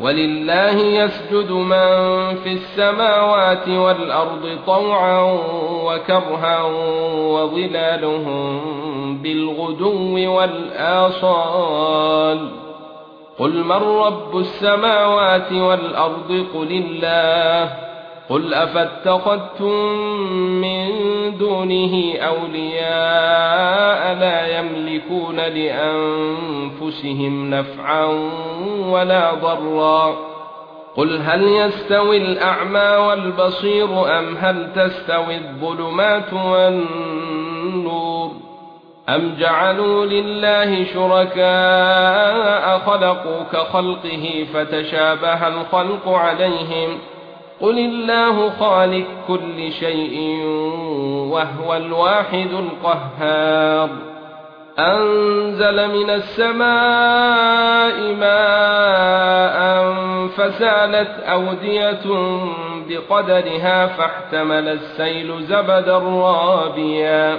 ولله يسجد من في السماوات والأرض طوعا وكرها وظلالهم بالغدو والآصال. قل من رب السماوات والأرض؟ قل الله. قل أفاتخذتم من دونه أولياء؟ لا يملكون لأنفسهم نفعا ولا ضرا. قل هل يستوي الأعمى والبصير أم هل تستوي الظلمات والنور؟ أم جعلوا لله شركاء خلقوا كخلقه فتشابه الخلق عليهم؟ قل الله خالق كل شيء وهو الواحد القهار انزل من السماء ماء فسالت اوديه بقدرها فاحتمل السيل زبدا رابيا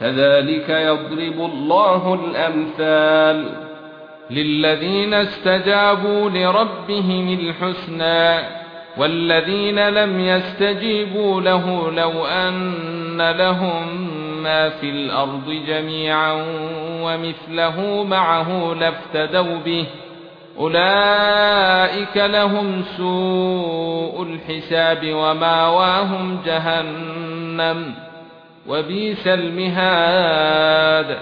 كذلك يضرب الله الأمثال للذين استجابوا لربهم الحسنى والذين لم يستجيبوا له لو أن لهم ما في الأرض جميعا ومثله معه لافتدوا به أولئك لهم سوء الحساب وماواهم جهنم وبئس المهاد.